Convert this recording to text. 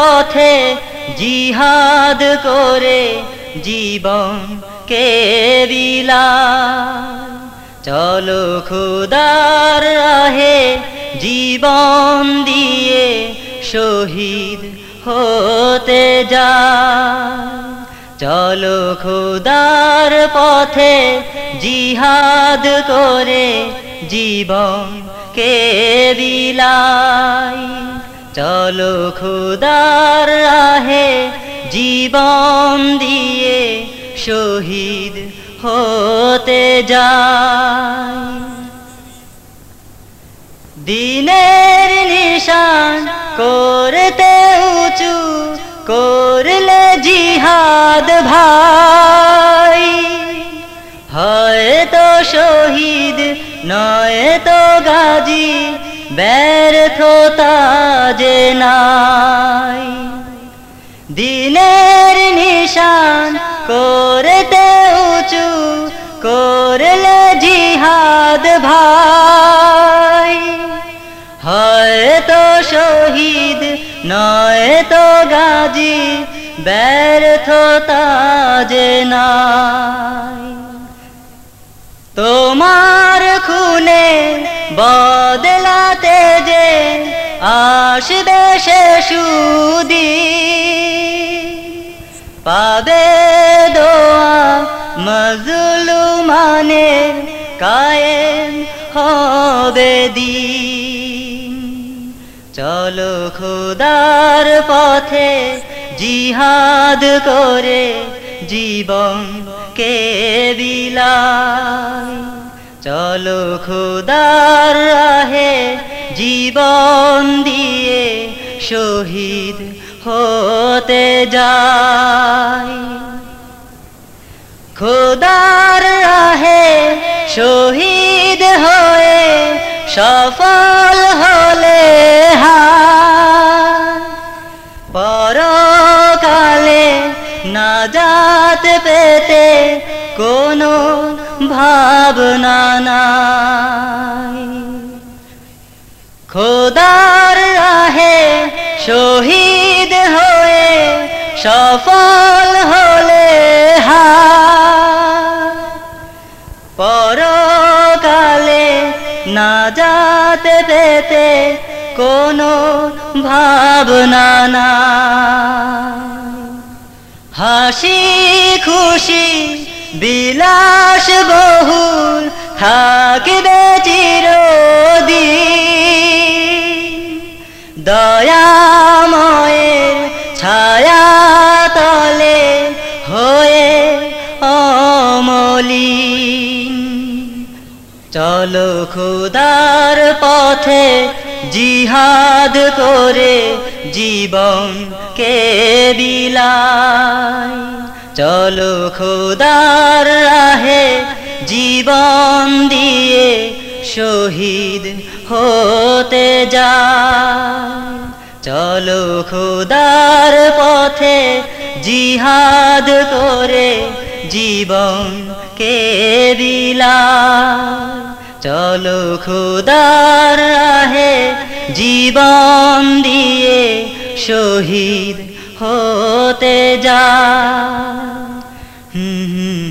পথে জিহাদ করে জীবন কে বিলায় চলো খুদার রাহে জীবন দিয়ে শহীদ হতে যায় চলো খুদার পথে জিহাদ করে জীবন কে বিলাই চলো খুদার রাহে জীবন দিয়ে শহীদ হতে যায় দিনের নিশান করতে উঁচু, করলে জিহাদ ভাই। হয়তো শহীদ নয় তো গাজী ব্যর্থতা যে নাই। দিনের নিশান করতে উঁচু করলে জিহাদ ভাই। হয়তো শহীদ নয় তো গাজী, ব্যর্থতা যে নাই। তোমার খুনে যে আসবে সুদি। পাবে দোয়া মজলুমানে, কায়েম হবে দিন। চলো খুদার পথে জিহাদ করে, জীবন কে বিলাই চলো খুদার রাহে জীবন দিয়ে শহীদ হতে যায় খোদার রাহে শহীদ হয়ে সফল হলে পরকালে না যাত পেতে কোনো ভাবনা নাই। খোদার রাহে শহীদ হয়ে সফল হলে হা। পরকালে না যাতে পেতে কোনো ভাবনা না হাসি খুশি, বিলাস বহুল থাকবে চিরদিন দয়াময়ের ছায়া তলে হয়ে অমলিন। চলো খুদার পথে জিহাদ করে জীবন কে বিলাই। চলো খুদার রাহে জীবন দিয়ে শহীদ হতে যায়। চলো খুদার পথে জিহাদ করে জীবন কে বিলাই চলো খুদার রাহে জীবন দিয়ে শহীদ হতে হুম হুম।